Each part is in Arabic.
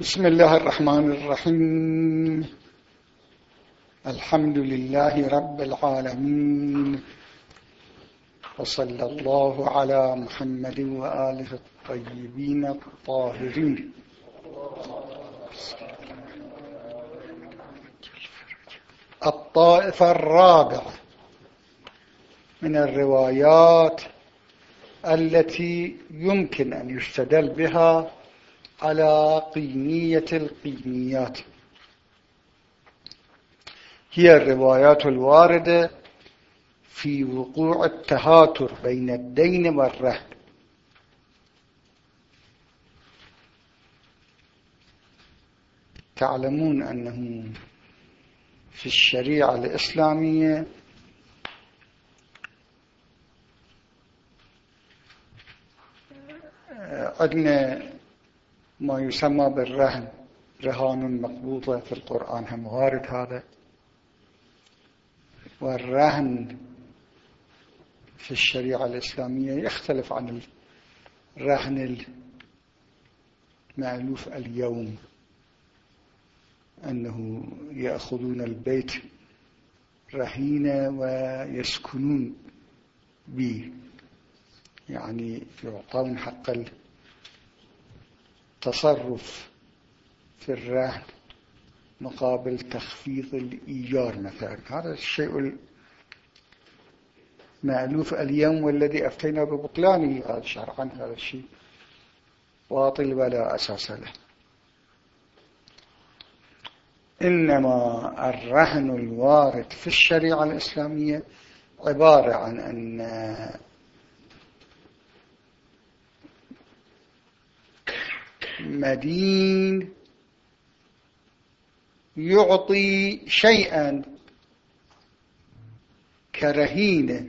بسم الله الرحمن الرحيم. الحمد لله رب العالمين. وصلى الله على محمد وآله الطيبين الطاهرين. الطائفة الرابعة من الروايات التي يمكن أن يستدل بها على قيمية القيميات. هي الروايات الواردة في وقوع التهاتر بين الدين والرهن تعلمون أنه في الشريعة الإسلامية عندنا ما يسمى بالرهن. رهان مقبوضة في القرآن هم وارد هذا. والرهن في الشريعة الإسلامية يختلف عن الرهن المألوف اليوم. أنه يأخذون البيت رهينة ويسكنون به. يعني يعطون حق التصرف في الرهن مقابل تخفيض الإيجار مثلا. هذا الشيء المألوف اليوم والذي أفتينا ببطلانه. هذا شرعا هذا الشيء باطل ولا أساس له. إنما الرهن الوارد في الشريعة الإسلامية عبارة عن أن مدين يعطي شيئا كرهينة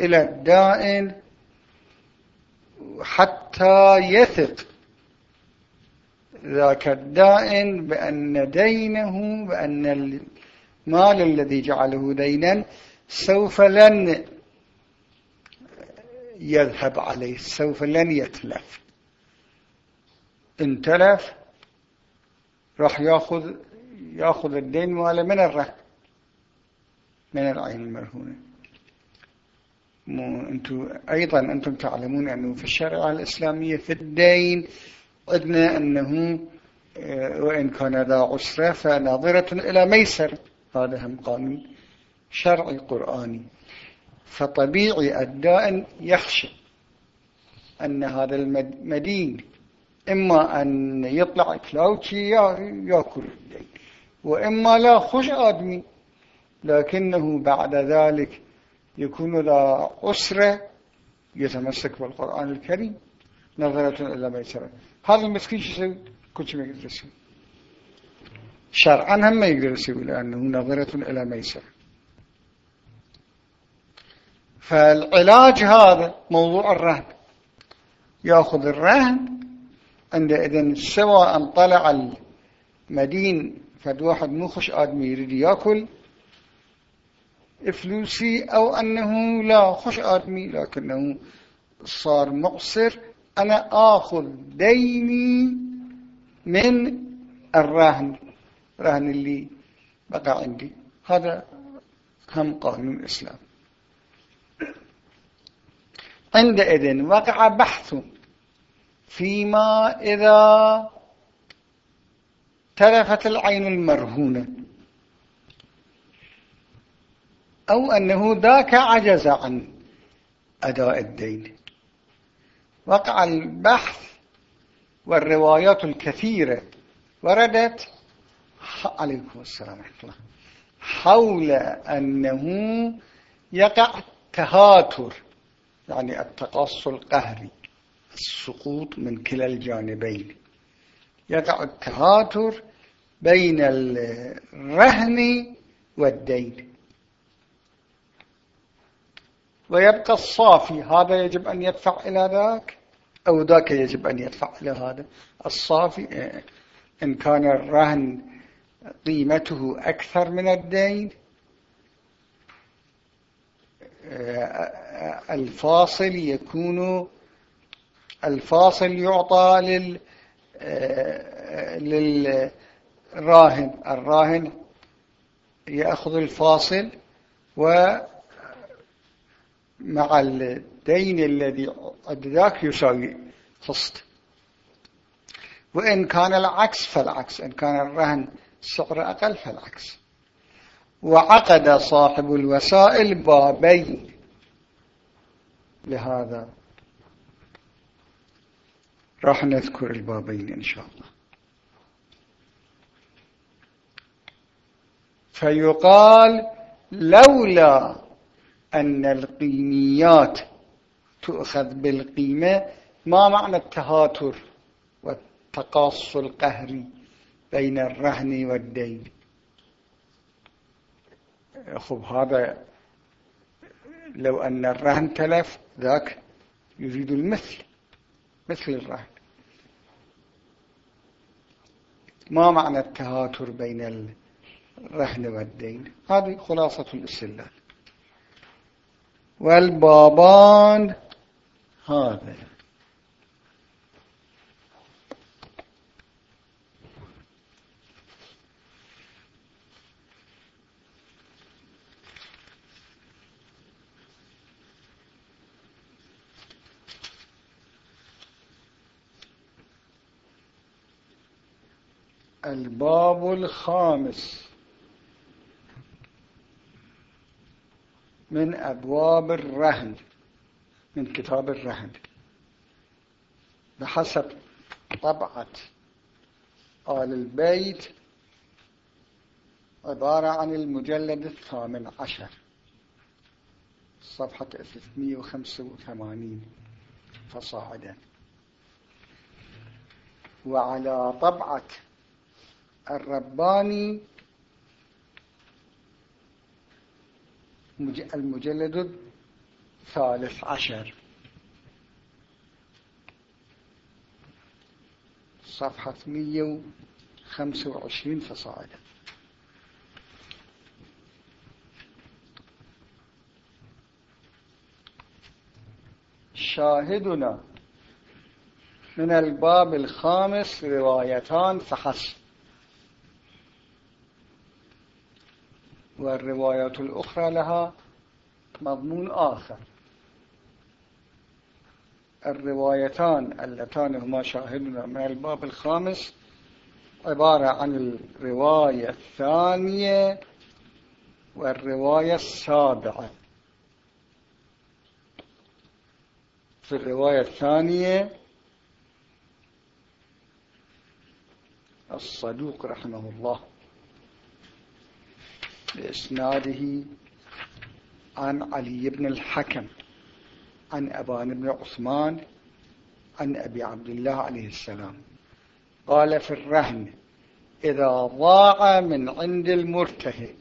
إلى الدائن حتى يثق ذاك الدائن بأن دينه بأن المال الذي جعله دينا سوف لن يذهب عليه سوف لن يتلف. ان تلف راح ياخذ ياخذ الدين ماله من الرهن. من العين المرهونة. أنتم أيضا أنتم تعلمون أنه في الشريعة الإسلامية في الدين عندنا أنه آه، وإن كان ذا عسرة فناظرة إلى ميسر. هذا هم قانون شرعي قرآني. فطبيعي الدائن يخشى أن هذا المدين إما أن يطلع كلاوتشي يأكل وإما لا خش آدمي. لكنه بعد ذلك يكون ذا عسرة يتمسك بالقرآن الكريم. نظرة إلى ميسرة هذا المسكين شو يسوي؟ كل ما يقدر يسوي. شرعا هم ما يقدر يسوي لأنه نظرة إلى ميسر فالعلاج هذا موضوع الرهن. يأخذ الرهن عندئذ سواء طلع المدين فد واحد مو خش آدمي يريد يأكل. فلوسي أو أنه لا خش آدمي لكنه صار مقصر. أنا آخذ ديني من الرهن الرهن اللي بقى عندي. هذا هم قانون الإسلام. عندئذ وقع بحث فيما إذا تلفت العين المرهونة. أو أنه ذاك عجز عن أداء الدين. وقع البحث والروايات الكثيرة وردت عليكم السلام ورحمة الله. حول أنه يقع تهاتر يعني التقص القهري. السقوط من كلا الجانبين. يقع التهاتر بين الرهن والدين. ويبقى الصافي. هذا يجب أن يدفع إلى ذاك أو ذاك يجب أن يدفع إلى هذا. الصافي آه، إن كان الرهن قيمته أكثر من الدين آه، الفاصل يكون الفاصل يعطى آه، للراهن. الراهن يأخذ الفاصل ومع الدين الذي ذاك يساوي قسط وإن كان العكس فالعكس إن كان الرهن سعر أقل فالعكس. وعقد صاحب الوسائل بابين لهذا. راح نذكر البابين إن شاء الله. فيقال لولا أن القيميات تؤخذ بالقيمة ما معنى التهاتر والتقاص القهري بين الرهن والدين؟ خب هذا لو أن الرهن تلف ذاك يريد المثل مثل الرهن. ما معنى التهاتر بين الرهن والدين؟ هذه خلاصة الاستدلال. والبابان هذا. الباب الخامس. من أبواب الرهن من كتاب الرهن. بحسب طبعة آل البيت عبارة عن المجلد الثامن عشر صفحة 385 فصاعدا. وعلى طبعة الرباني المجلد الثالث عشر. صفحة 125 فصاعدا شاهدنا من الباب الخامس روايتان فحسب. والروايات الأخرى لها مضمون آخر. الروايتان اللتان هما شاهدنا من الباب الخامس عبارة عن الرواية الثانية والرواية السابعة. في الرواية الثانية الصدوق رحمه الله. بإسناده عن علي بن الحكم عن أبان بن عثمان عن أبي عبد الله عليه السلام. قال في الرهن إذا ضاع من عند المرتهن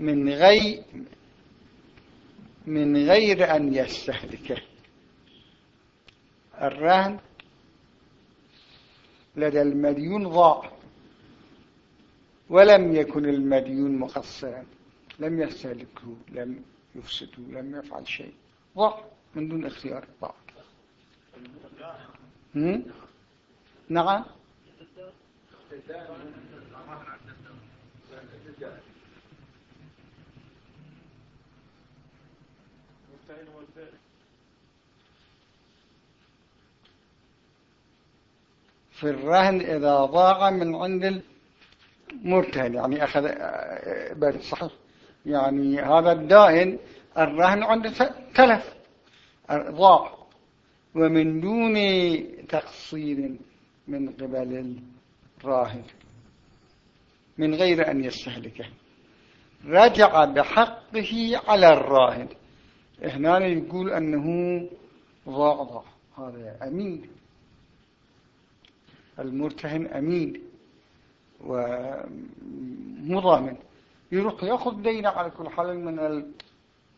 من غير من غير أن يستهلكه. الرهن لدى المديون ضاع. ولم يكن المديون مقصرا. لم يستهلكه لم يفسده لم يفعل شيء. ضع من دون اختيار ضع نعم. في الرهن إذا ضاع من عند مرتهن يعني أخذ آه، صحيح. يعني هذا الدائن الرهن عنده تلف ضاع ومن دون تقصير من قبل الراهن من غير أن يستهلكه. رجع بحقه على الراهن. هنا يقول أنه ضاع ضاع هذا أمين. المرتهن أمين. ومضامن. يروح يأخذ دينه على كل حال من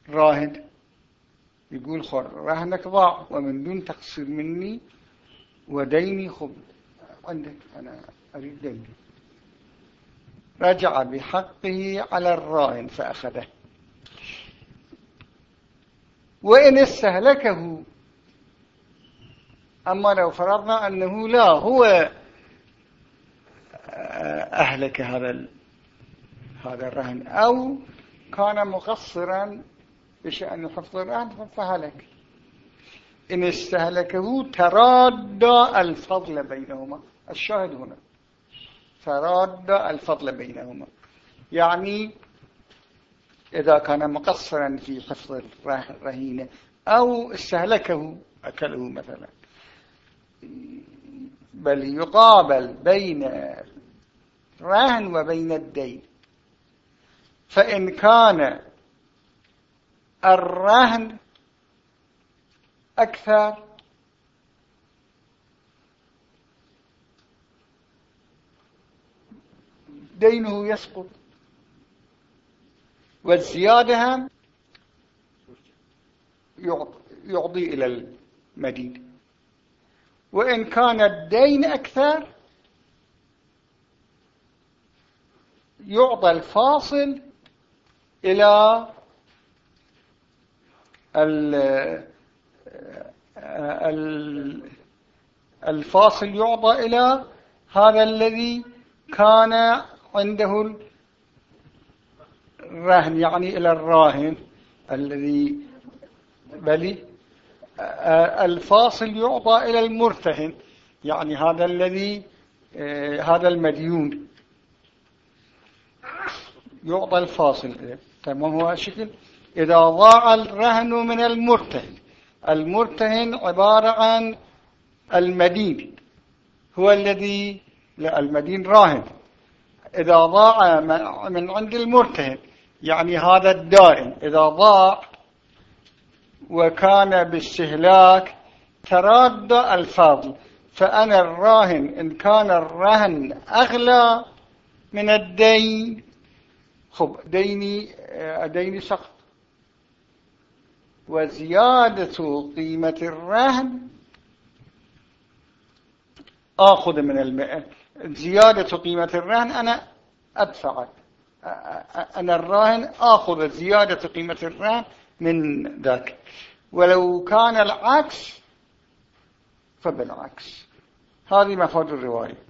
الراهن. يقول خر رهنك ضاع ومن دون تقصير مني وديني خب. عندك أنا أريد ديني. رجع بحقه على الراهن فأخذه. وإن استهلكه. أما لو فرضنا أنه لا هو أهلك هذا هذا الرهن. أو كان مقصرا بشأن حفظ الرهن فهلك إن استهلكه تراد الفضل بينهما. الشاهد هنا. تراد الفضل بينهما. يعني إذا كان مقصرا في حفظ الرهينة أو استهلكه أكله مثلا. بل يقابل بين الرهن وبين الدين. فإن كان الرهن أكثر دينه يسقط. والزيادة هم يعطي إلى المدين. وإن كان الدين أكثر يعطى الفاصل إلى الفاصل يعطى إلى هذا الذي كان عنده الرهن يعني إلى الراهن الذي بلي. الفاصل يعطى إلى المرتهن يعني هذا الذي هذا المديون. يعطى الفاصل. تمام. هو الشكل إذا ضاع الرهن من المرتهن المرتهن عبارة عن المدين. هو الذي لا المدين راهن. إذا ضاع من عند المرتهن يعني هذا الدائن. إذا ضاع وكان باستهلاك تراد الفاضل. فأنا الراهن إن كان الرهن أغلى من الدين خب ديني ديني سقط وزيادة قيمة الرهن آخذ من المئة زيادة قيمة الرهن أنا أدفع. أنا الراهن آخذ زيادة قيمة الرهن من ذاك ولو كان العكس فبالعكس هذه مفاد الرواية.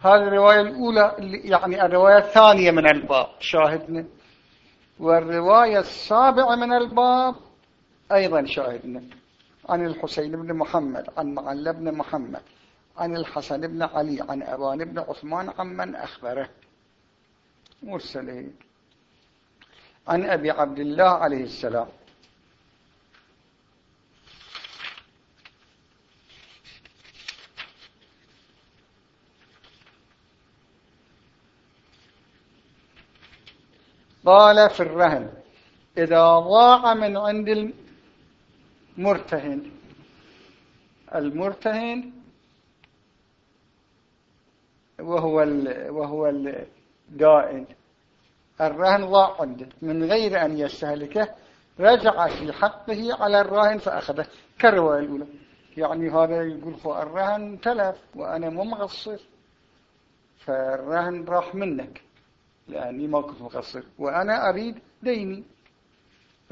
هذه الرواية الأولى يعني الرواية الثانية من الباب. شاهدنا. والرواية السابعة من الباب أيضا شاهدنا. عن الحسين بن محمد عن معل بن محمد عن الحسن بن علي عن أبان بن عثمان عمن أخبره. مرسلين. عن أبي عبد الله عليه السلام. قال في الرهن. إذا ضاع من عند المرتهن المرتهن وهو وهو الدائن. الرهن ضاع عنده. من غير أن يستهلكه رجع في حقه على الراهن فأخذه. كالرواية الأولى. يعني هذا يقول الرهن تلف وأنا مو مقصر. فالرهن راح منك. لأني ما كنت مقصر وأنا أريد ديني.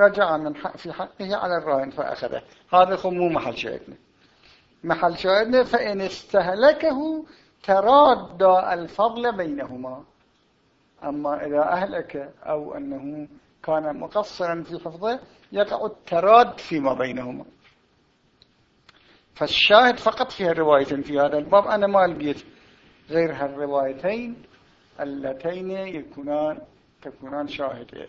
رجع من حق في حقه على الراهن فأخذه. هذا مو محل شاهدنا. محل شاهدنا فإن استهلكه تراد الفضل بينهما. أما إذا أهلك أو أنه كان مقصرا في حفظه يقع التراد فيما بينهما. فالشاهد فقط فيها روايتين في هذا الباب. أنا ما لقيت غير هالروايتين. اللتين يكونان تكونان شاهد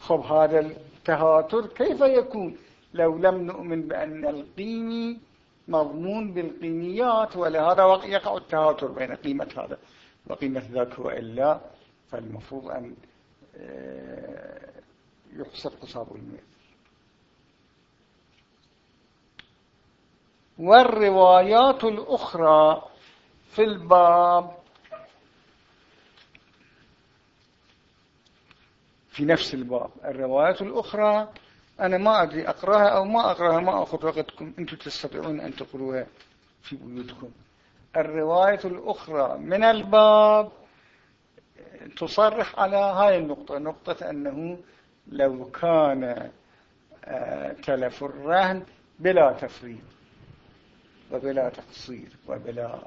خب هذا التهاتر كيف يكون؟ لو لم نؤمن بأن القيمي مضمون بالقيميات ولهذا يقع التهاتر بين قيمة هذا وقيمة ذاك وإلا فالمفروض أن آه، يحسب قصاب المثل والروايات الأخرى في الباب في نفس الباب. الروايات الأخرى أنا ما أدري أقرأها أو ما أقرأها ما أخذ وقتكم. أنتم تستطيعون أن تقروها في بيوتكم. الرواية الأخرى من الباب تصرح على هاي النقطة. نقطة أنه لو كان آه، تلف الرهن بلا تفريط وبلا تقصير وبلا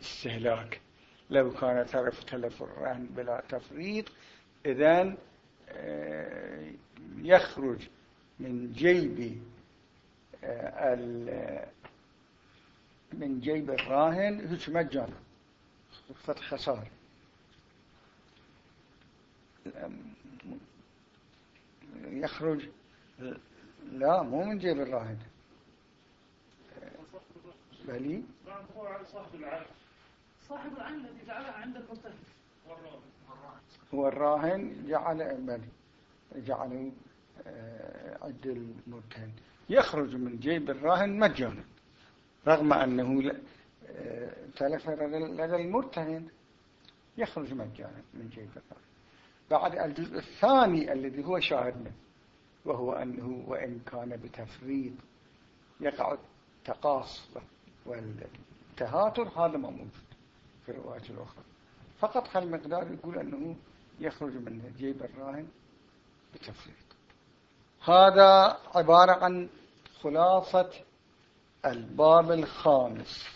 استهلاك. لو كان تلف تلف الرهن بلا تفريط إذن آه، يخرج من جيب من جيب الراهن هيك مجانا فتح خسارة يخرج لا مو من جيب الراهن. بلي؟ صاحب العين صاحب العين الذي جعلها عند المرتهن هو الراهن جعل بلي جعله آه، عند المرتهن. يخرج من جيب الراهن مجانا رغم أنه آه، تلف لدى المرتهن يخرج مجانا من جيب الراهن. بعد الجزء الثاني الذي هو شاهدنا وهو أنه وإن كان بتفريط يقع التقاص والتهاتر هذا ما موجود في الروايات الأخرى. فقط هالمقدار يقول أنه يخرج من جيب الراهن بتفريط. هذا عبارة عن خلاصة الباب الخامس.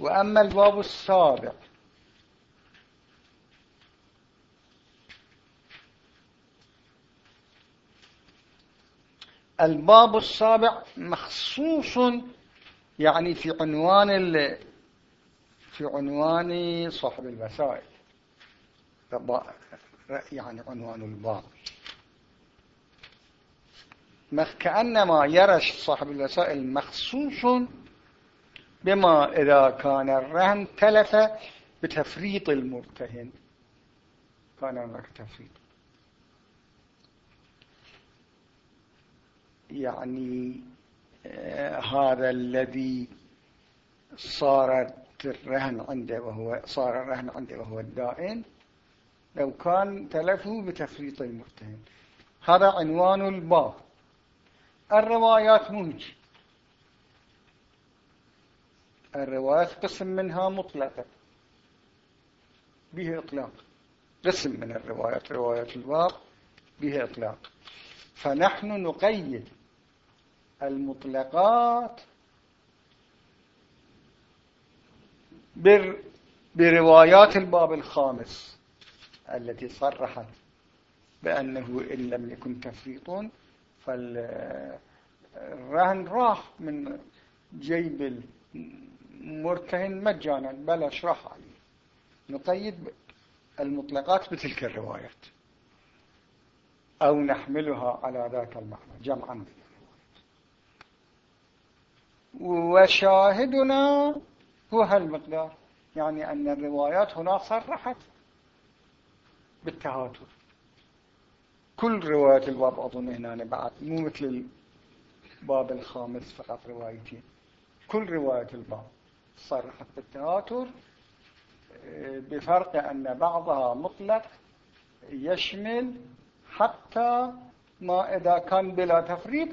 وأما الباب السابع الباب السابع مخصوص يعني في عنوان في عنوان صاحب الوسائل. يعني عنوان الباب كأنما يرش صاحب الوسائل مخصوص بما إذا كان الرهن تلف بتفريط المرتهن. كان هناك تفريط. يعني آه هذا الذي صارت الرهن عنده وهو صار الرهن عنده وهو الدائن. لو كان تلفه بتفريط المرتهن هذا عنوان الباب الروايات مهج الروايات قسم منها مطلقة به إطلاق. قسم من الروايات روايات الباب به إطلاق. فنحن نقيد المطلقات بروايات الباب الخامس. التي صرحت بأنه إن لم يكن تفريط فالرهن راح من جيب المرتهن مجانا. بلاش راح عليه. نقيد المطلقات بتلك الروايات. أو نحملها على ذاك المعنى جمعا وشاهدنا هو هالمقدار يعني أن الروايات هنا صرحت بالتهاتر كل رواية الباب أظن هنا بعد مو مثل الباب الخامس فقط روايتين. كل رواية الباب صرحت بالتهاتر بفرق أن بعضها مطلق يشمل حتى ما إذا كان بلا تفريط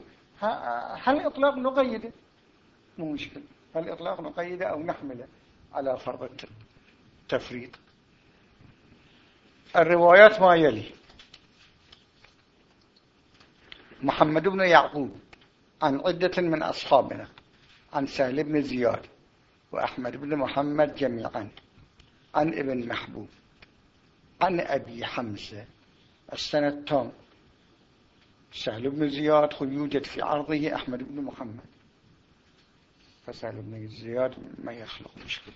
هل إطلاق نقيده مو مشكلة. هل إطلاق نقيده أو نحمله على فرض التفريط؟ الروايات ما يلي. محمد بن يعقوب عن عدة من أصحابنا عن سهل بن زياد وأحمد بن محمد جميعا عن ابن محبوب عن أبي حمزة السنة التام سهل بن زياد يوجد في عرضه أحمد بن محمد. فسهل بن زياد ما يخلق مشكلة.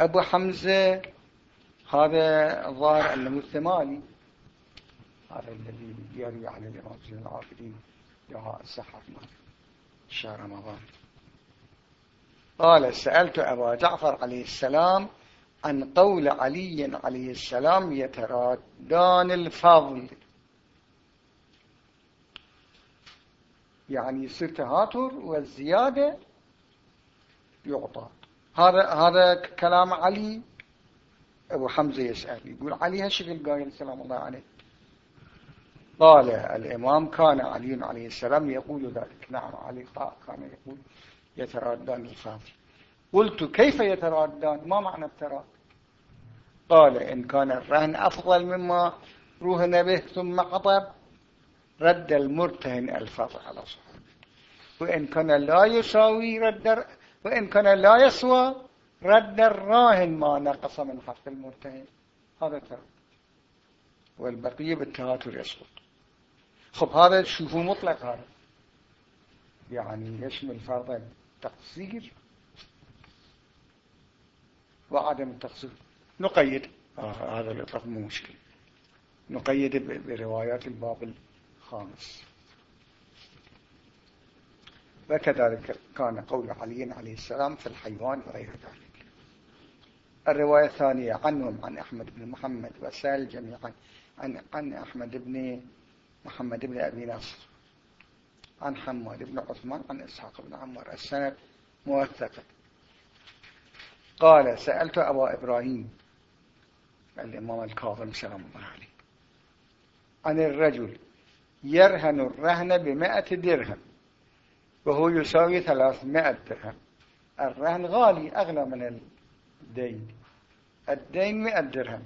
أبو حمزة هذا ظاهر أنه الثماني هذا الذي يروي عن الإمام زين العابدين دعاء السحر شهر رمضان. قال سألت أبا جعفر عليه السلام عن قول علي عليه السلام يترادان الفضل. يعني يصير تهاتر والزيادة يعطى. هذا هذا كلام علي أبو حمزة يسأل يقول علي هالشكل قايل سلام الله عليه؟ قال الإمام كان علي عليه السلام يقول ذلك. نعم علي كان يقول يترادان الفاضل قلت كيف يترادان؟ ما معنى التراد؟ قال إن كان الرهن أفضل مما روهن به ثم قطب رد المرتهن الفضل على صاحبه وإن كان لا يساوي رد وإن كان لا يسوى رد الراهن ما نقص من حق المرتهن. هذا ترى. والبقية بالتهاتر يسقط. خب هذا شوفوا مطلق هذا. يعني يشمل فرضا تقصير وعدم التقصير. نقيد. آه هذا الإطلاق مو مشكلة. نقيد بروايات الباب الخامس. وكذلك كان قول علي عليه السلام في الحيوان وغير ذلك. الرواية الثانية عنهم عن أحمد بن محمد وسال جميعا عن, عن أحمد بن محمد بن أبي نصر عن حماد بن عثمان عن إسحاق بن عمر. السند موثقة قال سألت أبا إبراهيم الإمام الكاظم سلام الله عليه عن الرجل يرهن الرهن بمائة درهم وهو يساوي ثلاثمائة درهم. الرهن غالي أغلى من الدين. الدين مئة درهم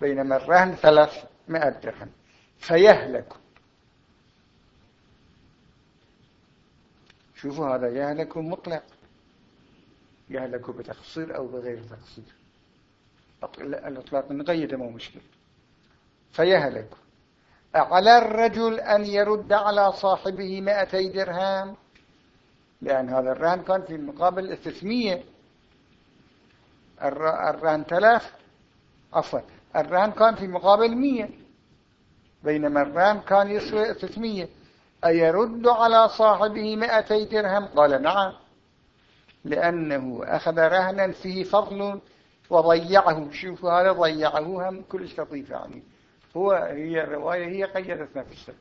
بينما الرهن ثلاثمائة درهم. فيهلك. شوفوا هذا يهلك مطلق. يهلك بتقصير أو بغير تقصير. الإطلاق نقيده مو مشكلة. فيهلك. على الرجل أن يرد على صاحبه مائتي درهم؟ لأن هذا الرهن كان في مقابل الثلاثمية الرهن ثلاث عفوا الرهن كان في مقابل مية بينما الرهن كان يسوي ثلاثمية. أيرد على صاحبه مائتي درهم؟ قال نعم لأنه أخذ رهنا فيه فضل وضيعه. شوفوا هذا ضيعه هم كلش لطيف يعني. هو هي الرواية هي قيدت نفسها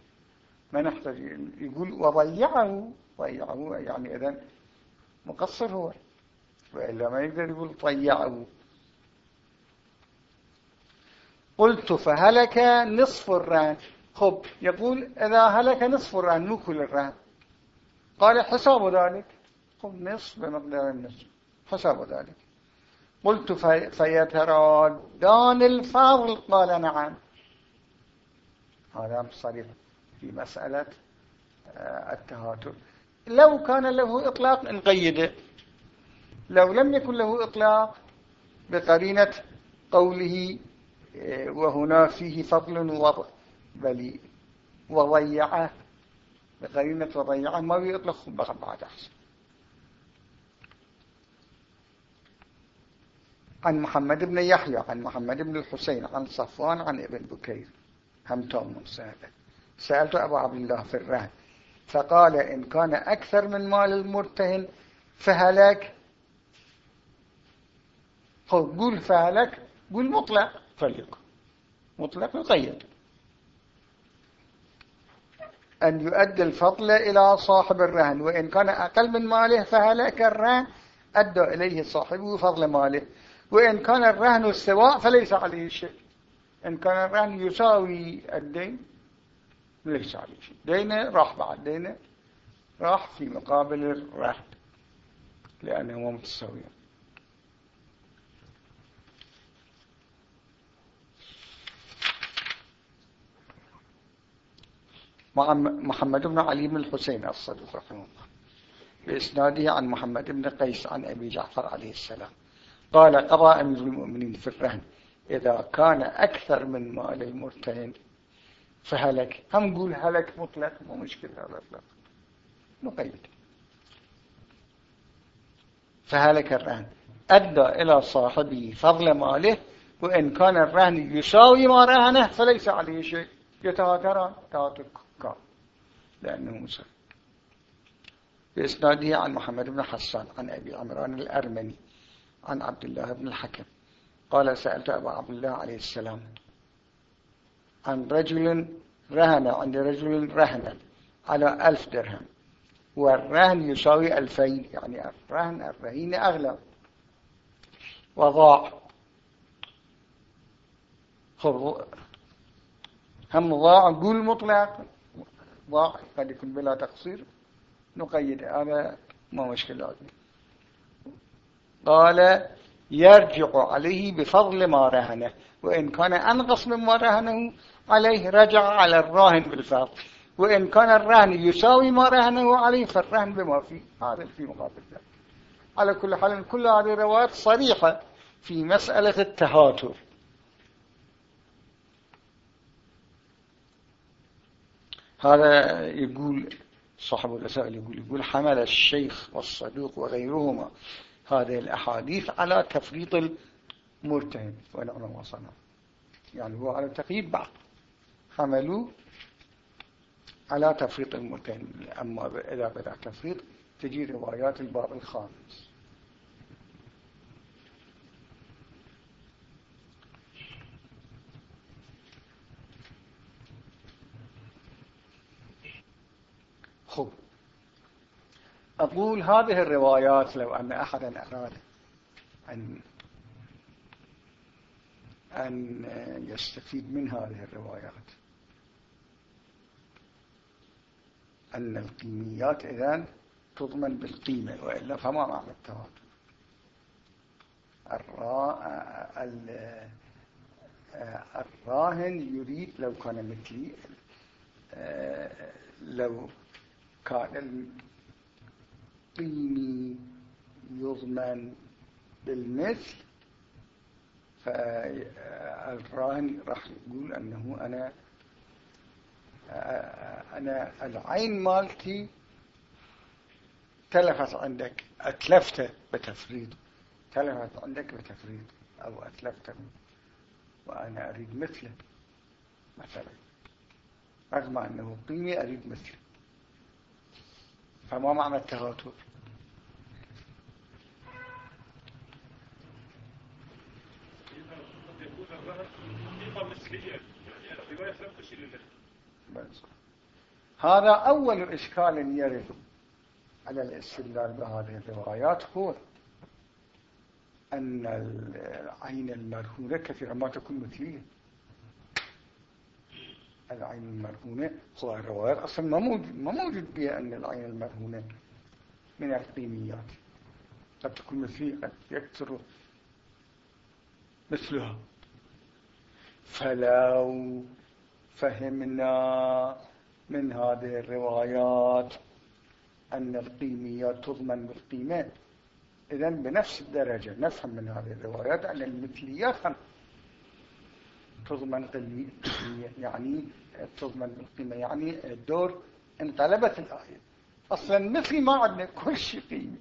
ما نحتاج يقول وضيعه ضيعه يعني إذا مقصر هو. وإلا ما يقدر يقول ضيعه قلت فهلك نصف الرهن خب يقول إذا هلك نصف الرهن مو كل الرهن قال حساب ذلك. خب نصف بمقدار النصف. حساب ذلك. قلت فيترادان الفضل. قال نعم. هذا صريح في مسألة آه، التهاتر. لو كان له إطلاق نقيده. لو لم يكن له إطلاق بقرينة قوله آه، وهنا فيه فضل وضع بل وضيعه بقرينة وضيعه ما يطلق بعد أحسن عن محمد بن يحيى عن محمد بن الحسين عن صفوان عن ابن بكير هم توم سهلة سألت أبو عبد الله في الرهن فقال إن كان أكثر من مال المرتهن فهلك قول فهلك قول مطلق. فليكن مطلق مقيد أن يؤدي الفضل إلى صاحب الرهن وإن كان أقل من ماله فهلك الرهن. أدى إليه صاحبه فضل ماله. وإن كان الرهن السواء فليس عليه شيء. إن كان الرهن يساوي الدين ليس عليه شيء. دينه راح بعد. دينه راح في مقابل الرهن لأنه متساويان محمد بن علي بن الحسين الصديق رحمه الله. بإسناده عن محمد بن قيس عن أبي جعفر عليه السلام. قال قضى أمير المؤمنين في الرهن. إذا كان أكثر من مال المرتهن فهلك. هم نقول هلك مطلق مو مشكلة على الإطلاق نقيد فهلك الرهن. أدى إلى صاحبه فضل ماله وإن كان الرهن يساوي ما رهنه فليس عليه شيء. يتواتران. تواتر كان لأنه مسلم. بإسناده عن محمد بن حسان عن أبي عمران الأرمني عن عبد الله بن الحكم. قال سألت أبا عبد الله عليه السلام عن رجل رهن عند رجل رهنا على ألف درهم. والرهن يساوي ألفين يعني الرهن الرهين أغلى. وضاع هم ضاع قول مطلق ضاع قد يكون بلا تقصير نقيد. هذا ما مشكلة قال يرجع عليه بفضل ما رهنه وإن كان أنقص مما رهنه عليه رجع على الراهن بالفضل وإن كان الرهن يساوي ما رهنه عليه فالرهن بما فيه هذا في مقابل ذلك. على كل حال كل هذه الروايات صريحة في مسألة التهاتر. هذا يقول صاحب الرسائل يقول يقول حمل الشيخ والصدوق وغيرهما هذه الأحاديث على تفريط المرتهن. ونحن وصلنا يعني هو على تقييد بعض. حملوا على تفريط المرتهن. أما إذا بدأ تفريط تجي روايات الباب الخامس خب أقول هذه الروايات لو أن أحدا أراد أن أن يستفيد من هذه الروايات. أن القيميات إذن تضمن بالقيمة وإلا فما معنى التواتر. الراهن يريد لو كان مثلي لو كان القيمي يضمن بالمثل فالراهن راح يقول أنه أنا أنا العين مالتي تلفت عندك أتلفت بتفريط تلفت عندك بتفريط أو أتلفت وأنا أريد مثله مثلا رغم أنه قيمي أريد مثله. فما معنى التهاتر هذا أول إشكال يرد على الاستدلال بهذه الروايات هو أن العين المرهونة كثيرا ما تكون مثلية. العين المرهونة. هو الروايات أصلا ما موجود, ما موجود بها أن العين المرهونة من القيميات قد تكون مثلية قد يكثر مثلها. فلو فهمنا من هذه الروايات أن القيميات تضمن بالقيمة إذن بنفس الدرجة نفهم من هذه الروايات أن المثليات تضمن قيمية يعني تضمن بالقيمة يعني الدور انقلبت الآية. أصلا مثل ما عندنا كل شيء قيمة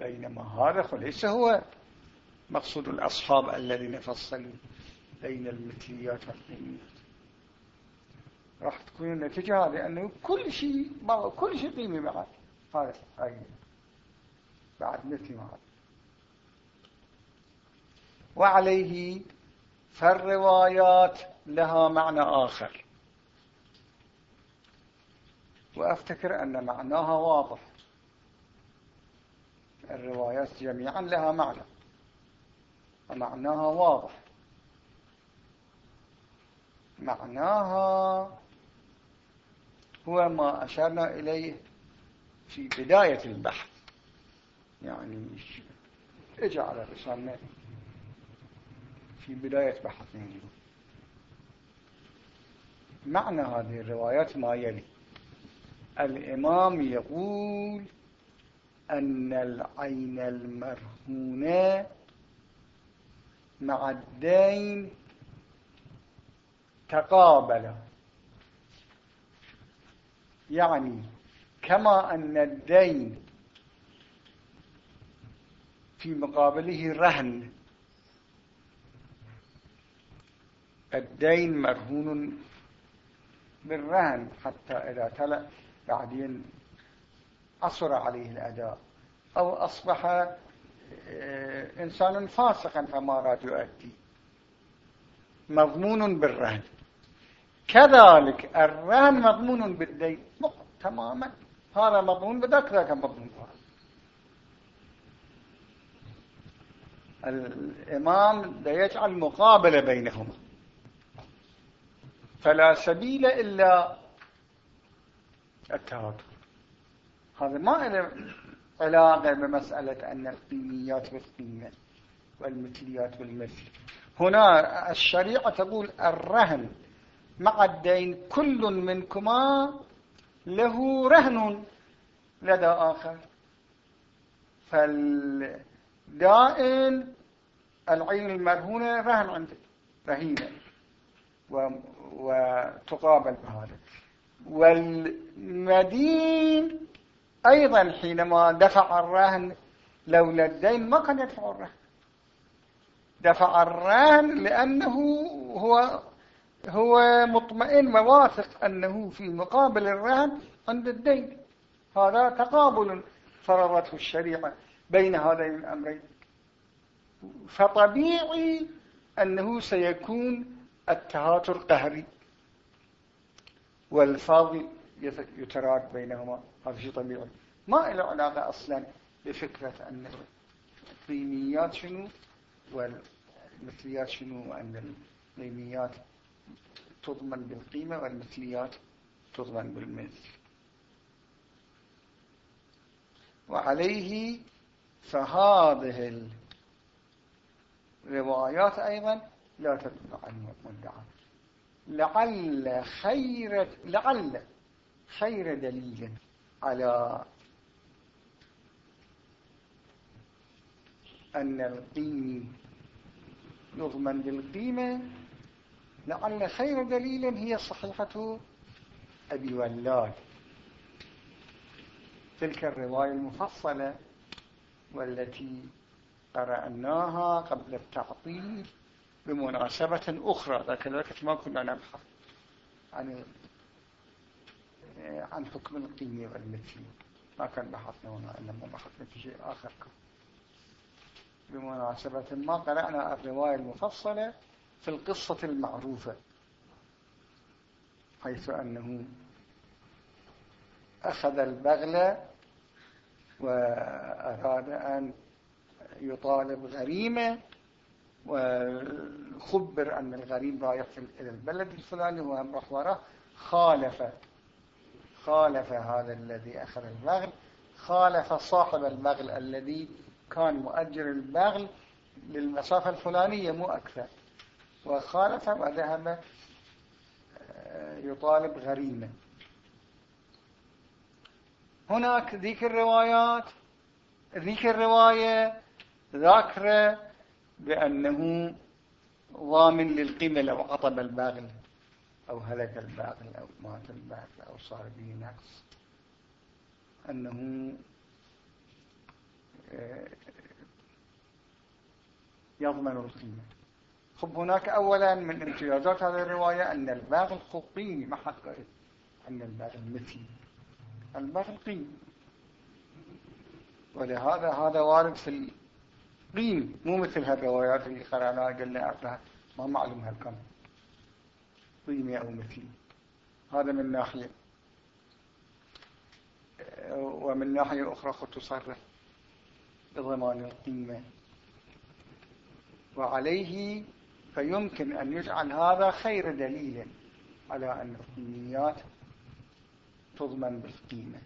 بينما هذا ليس هو مقصود الأصحاب الذين فصلوا بين المثليات والقيميات. راح تكون النتيجة هذه أنه كل شيء كل شيء قيمة بعد. هذا بعد مثل ما وعليه فالروايات لها معنى آخر. وأفتكر أن معناها واضح. الروايات جميعا لها معنى. ومعناها واضح. معناها هو ما أشرنا إليه في بداية البحث. يعني اجعل الرسالة؟ في بداية بحثنا اليوم معنى هذه الروايات ما يلي؟ الإمام يقول أن العين المرهونة مع الدين تقابل. يعني كما أن الدين في مقابله رهن. الدين مرهون بالرهن حتى إذا تلأ بعدين أصر عليه الأداء. أو أصبح آه، إنسان فاسقا فما راد يؤدي. مضمون بالرهن. كذلك الرهن مضمون بالدين. تماما. هذا مضمون بذاك ذاك مضمون. الإمام يجعل مقابلة بينهما. فلا سبيل إلا التهاتف هذا ما له علاقة بمسألة أن القيميات بالقيمة والمثليات بالمثل هنا الشريعة تقول الرهن مع الدين كل منكما له رهن لدى آخر. فالدائن العين المرهونة رهن عنده رهينة. وتقابل. بهذا والمدين أيضا حينما دفع الرهن لولا الدين ما كان يدفع الرهن. دفع الرهن لأنه هو هو مطمئن وواثق أنه في مقابل الرهن عند الدين. هذا تقابل فرضته الشريعة بين هذين الأمرين. فطبيعي أنه سيكون التهاتر قهري والفاضي يتراد بينهما هذا شيء طبيعي. ما له علاقة أصلا بفكرة أن القيميات شنو؟ والمثليات شنو؟ وأن القيميات تضمن بالقيمة والمثليات تضمن بالمثل. وعليه فهذه الروايات أيضا لا تدل عن مدعى لعل خير لعل خير دليل على أن القيم يضمن بالقيمة لعل خير دليل هي صحيحة أبي ولاد تلك الرواية المفصلة والتي قرأناها قبل التعطيل. بمناسبة أخرى ذاك الوقت ما كنا نبحث عن عن حكم القيمة والمثل. ما كان بحثنا هنا إنما بحثنا في شيء آخر. بمناسبة ما قرأنا الرواية المفصلة في القصة المعروفة حيث أنه أخذ البغل وأراد أن يطالب غريمة وخبر أن الغريم رايح إلى البلد الفلاني وهم راح وراه خالف خالف هذا الذي أخذ البغل خالف صاحب البغل الذي كان مؤجر البغل للمسافة الفلانية مو أكثر. وخالف وذهب آه، يطالب غريمة هناك ذيك الروايات ذيك الرواية ذاكرة بأنه ضامن للقيمة لو عطب الباغل أو هلك الباغل أو مات الباغل أو صار به نقص. أنه آه، يضمن القيمة خب هناك أولا من امتيازات هذه الرواية أن الباغل قيمي ما حق أن الباغل مثلي الباغل قيمي ولهذا هذا وارد في قيم مو مثل هالروايات اللي قرأناها قلنا أصلها ما معلوم هالكم. قيمة أو مثلي هذا من ناحية ومن ناحية أخرى قد تصرف. بضمان القيمة. وعليه فيمكن أن يجعل هذا خير دليل على أن القيميات تضمن بالقيمة.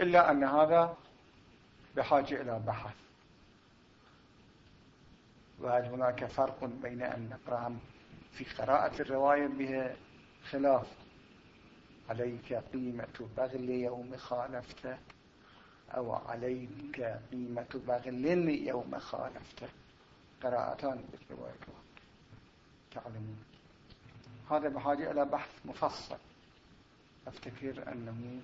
إلا أن هذا بحاجة إلى بحث وهل هناك فرق بين أن نقرأ في قراءة الرواية بها خلاف؟ عليك قيمة بغل يوم خالفته أو عليك قيمة بغل يوم خالفته قراءتان بالرواية. تعلمون. هذا بحاجة إلى بحث مفصل. أفتكر أنه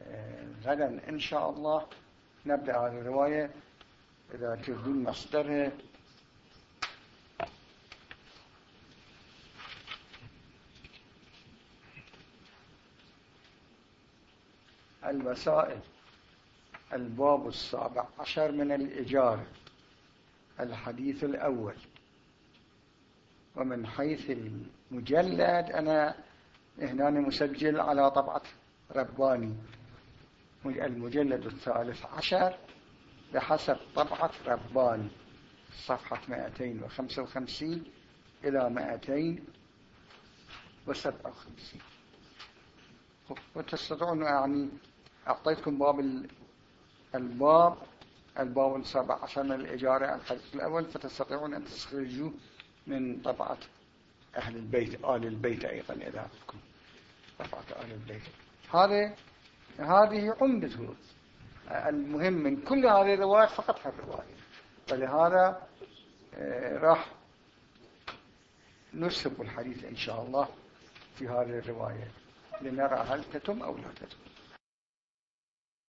آه، غدا إن شاء الله نبدأ هذه الرواية إذا تردون مصدرها. المسائل. الباب السابع عشر من الإجارة. الحديث الأول. ومن حيث المجلد أنا هنا مسجل على طبعة رباني. المجلد الثالث عشر بحسب طبعة رباني صفحة 255 إلى 257 وتستطيعون يعني أعطيتكم باب الباب الباب السابع عشر من الإجارة الحديث الأول. فتستطيعون أن تستخرجوه من طبعة أهل البيت آل البيت أيضا إذا رفعت آل البيت. هذا هذه عمدة المهم من كل هذه الروايات فقط هالرواية فلهذا آه، راح نسب الحديث إن شاء الله في هذه الرواية لنرى هل تتم أو لا تتم.